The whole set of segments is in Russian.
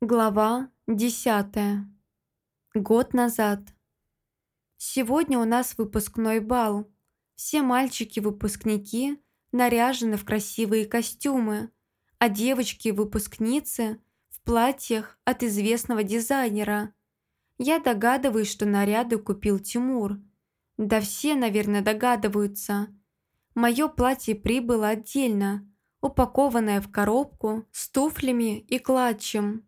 Глава десятая. Год назад. Сегодня у нас выпускной бал. Все мальчики-выпускники наряжены в красивые костюмы, а девочки-выпускницы в платьях от известного дизайнера. Я догадываюсь, что наряды купил Тимур. Да все, наверное, догадываются. Мое платье прибыло отдельно, упакованное в коробку с туфлями и клатчем.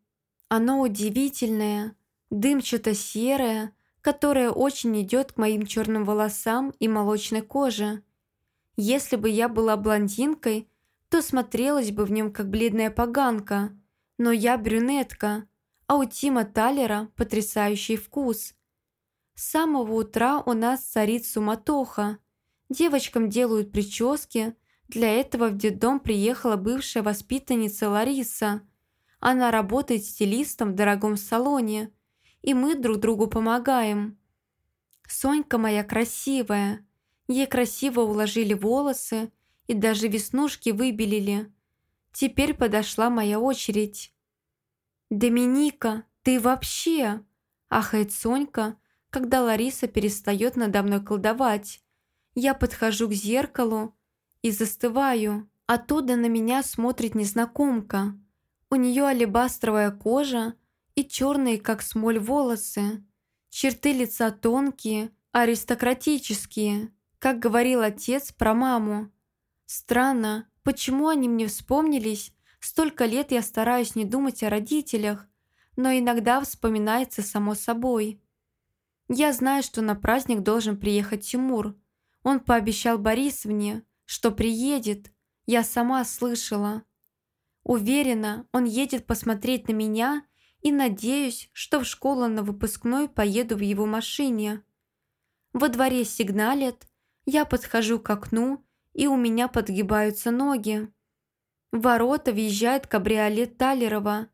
Оно удивительное, дымчато-серое, которое очень идет к моим черным волосам и молочной коже. Если бы я была блондинкой, то смотрелась бы в нем как бледная поганка, но я брюнетка, а у Тима Талера потрясающий вкус. С самого утра у нас царит суматоха. Девочкам делают прически, для этого в детдом приехала бывшая воспитанница Лариса – она работает стилистом в дорогом салоне, и мы друг другу помогаем. Сонька моя красивая. Ей красиво уложили волосы и даже веснушки выбелили. Теперь подошла моя очередь. «Доминика, ты вообще?» – ахает Сонька, когда Лариса перестает надо мной колдовать. Я подхожу к зеркалу и застываю. Оттуда на меня смотрит незнакомка – у нее алебастровая кожа и черные, как смоль, волосы. Черты лица тонкие, аристократические, как говорил отец про маму. Странно, почему они мне вспомнились? Столько лет я стараюсь не думать о родителях, но иногда вспоминается само собой. Я знаю, что на праздник должен приехать Тимур. Он пообещал Борисовне, что приедет. Я сама слышала. Уверена, он едет посмотреть на меня и надеюсь, что в школу на выпускной поеду в его машине. Во дворе сигналят, я подхожу к окну, и у меня подгибаются ноги. В ворота въезжает кабриолет Талерова,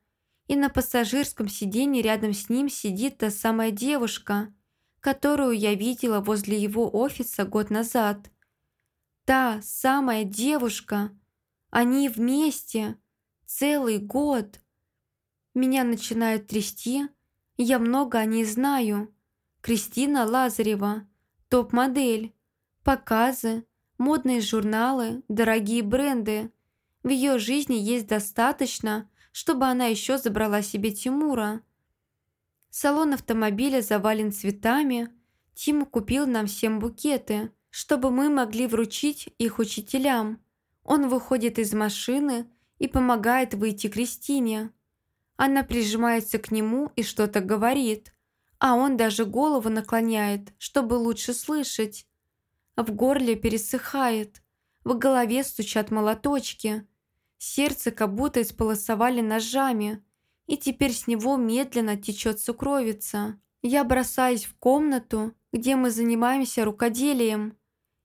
и на пассажирском сиденье рядом с ним сидит та самая девушка, которую я видела возле его офиса год назад. Та самая девушка. Они вместе. Целый год. Меня начинает трясти, я много о ней знаю. Кристина Лазарева, топ-модель, показы, модные журналы, дорогие бренды. В ее жизни есть достаточно, чтобы она еще забрала себе Тимура. Салон автомобиля завален цветами. Тим купил нам всем букеты, чтобы мы могли вручить их учителям. Он выходит из машины, и помогает выйти Кристине. Она прижимается к нему и что-то говорит, а он даже голову наклоняет, чтобы лучше слышать. В горле пересыхает, в голове стучат молоточки, сердце как будто исполосовали ножами, и теперь с него медленно течет сукровица. Я бросаюсь в комнату, где мы занимаемся рукоделием,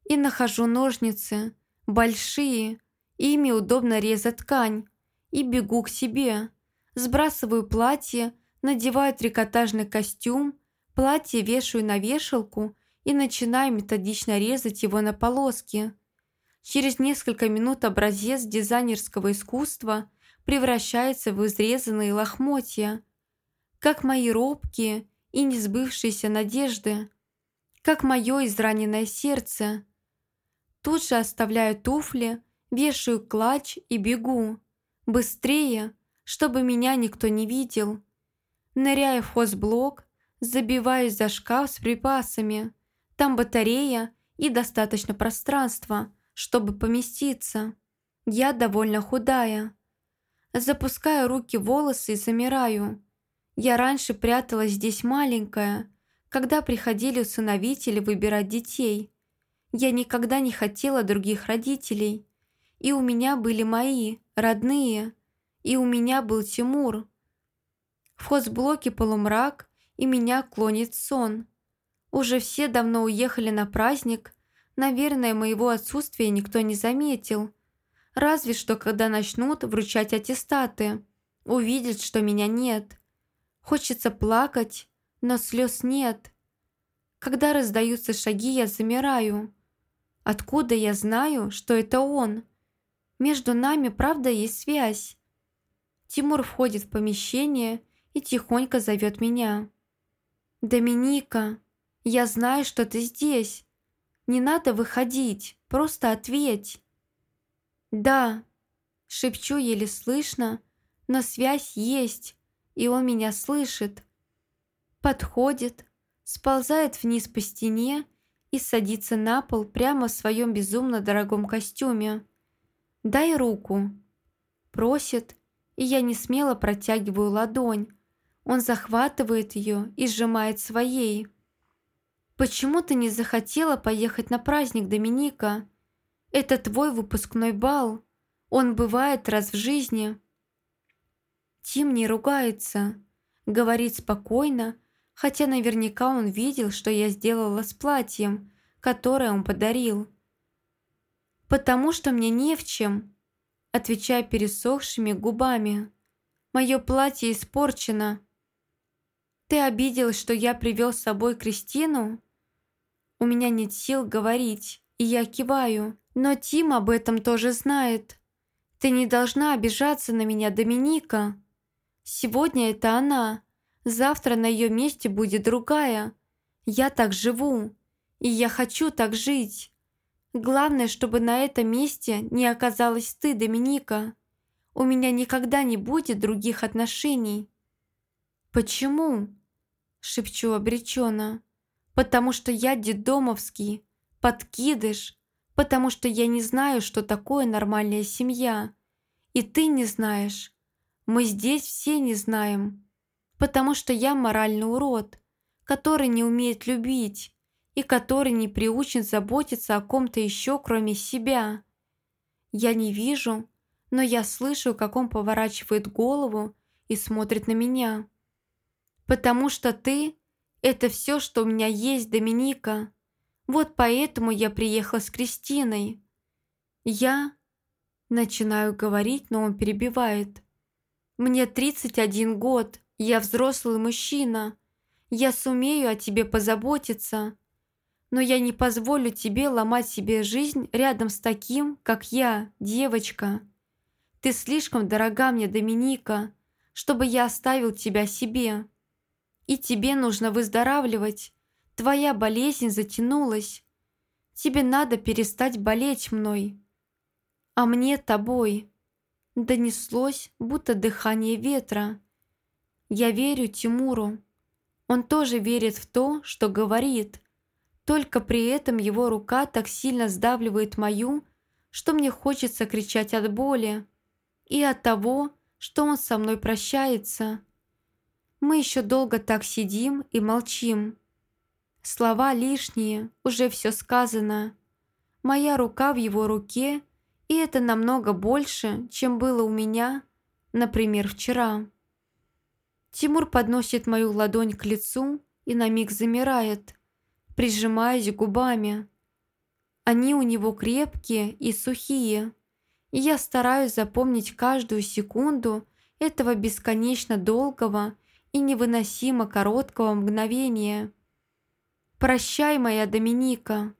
и нахожу ножницы, большие, Ими удобно резать ткань. И бегу к себе. Сбрасываю платье, надеваю трикотажный костюм, платье вешаю на вешалку и начинаю методично резать его на полоски. Через несколько минут образец дизайнерского искусства превращается в изрезанные лохмотья. Как мои робкие и несбывшиеся надежды. Как мое израненное сердце. Тут же оставляю туфли, Вешаю клатч и бегу. Быстрее, чтобы меня никто не видел. Ныряю в хозблок, забиваюсь за шкаф с припасами. Там батарея и достаточно пространства, чтобы поместиться. Я довольно худая. Запускаю руки в волосы и замираю. Я раньше пряталась здесь маленькая, когда приходили усыновители выбирать детей. Я никогда не хотела других родителей. И у меня были мои, родные. И у меня был Тимур. В хозблоке полумрак, и меня клонит сон. Уже все давно уехали на праздник. Наверное, моего отсутствия никто не заметил. Разве что, когда начнут вручать аттестаты, увидят, что меня нет. Хочется плакать, но слез нет. Когда раздаются шаги, я замираю. Откуда я знаю, что это он? Между нами, правда, есть связь. Тимур входит в помещение и тихонько зовет меня. «Доминика, я знаю, что ты здесь. Не надо выходить, просто ответь». «Да», – шепчу еле слышно, но связь есть, и он меня слышит. Подходит, сползает вниз по стене и садится на пол прямо в своем безумно дорогом костюме. «Дай руку», – просит, и я не смело протягиваю ладонь. Он захватывает ее и сжимает своей. «Почему ты не захотела поехать на праздник, Доминика? Это твой выпускной бал. Он бывает раз в жизни». Тим не ругается, говорит спокойно, хотя наверняка он видел, что я сделала с платьем, которое он подарил. «Потому что мне не в чем», отвечая пересохшими губами. «Мое платье испорчено». «Ты обиделась, что я привел с собой Кристину?» У меня нет сил говорить, и я киваю, но Тим об этом тоже знает. «Ты не должна обижаться на меня, Доминика. Сегодня это она, завтра на ее месте будет другая. Я так живу, и я хочу так жить. Главное, чтобы на этом месте не оказалась ты, Доминика. У меня никогда не будет других отношений». «Почему?» – шепчу обреченно. «Потому что я дедомовский, подкидыш, потому что я не знаю, что такое нормальная семья. И ты не знаешь. Мы здесь все не знаем. Потому что я моральный урод, который не умеет любить, и который не приучен заботиться о ком-то еще, кроме себя. Я не вижу, но я слышу, как он поворачивает голову и смотрит на меня. «Потому что ты – это все, что у меня есть, Доминика. Вот поэтому я приехала с Кристиной. Я...» Начинаю говорить, но он перебивает. «Мне 31 год, я взрослый мужчина. Я сумею о тебе позаботиться но я не позволю тебе ломать себе жизнь рядом с таким, как я, девочка. Ты слишком дорога мне, Доминика, чтобы я оставил тебя себе. И тебе нужно выздоравливать. Твоя болезнь затянулась. Тебе надо перестать болеть мной. А мне тобой. Донеслось, будто дыхание ветра. Я верю Тимуру. Он тоже верит в то, что говорит – только при этом его рука так сильно сдавливает мою, что мне хочется кричать от боли и от того, что он со мной прощается. Мы еще долго так сидим и молчим. Слова лишние, уже все сказано. Моя рука в его руке, и это намного больше, чем было у меня, например, вчера. Тимур подносит мою ладонь к лицу и на миг замирает – прижимаясь губами. Они у него крепкие и сухие, и я стараюсь запомнить каждую секунду этого бесконечно долгого и невыносимо короткого мгновения. «Прощай, моя Доминика!»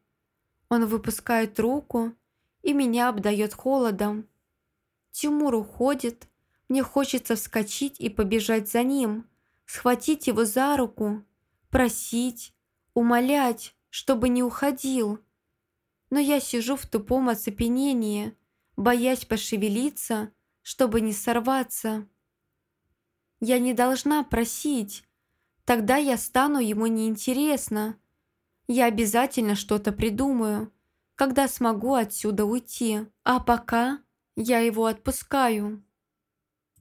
Он выпускает руку, и меня обдает холодом. Тимур уходит, мне хочется вскочить и побежать за ним, схватить его за руку, просить, умолять, чтобы не уходил. Но я сижу в тупом оцепенении, боясь пошевелиться, чтобы не сорваться. Я не должна просить, тогда я стану ему неинтересна. Я обязательно что-то придумаю, когда смогу отсюда уйти, а пока я его отпускаю.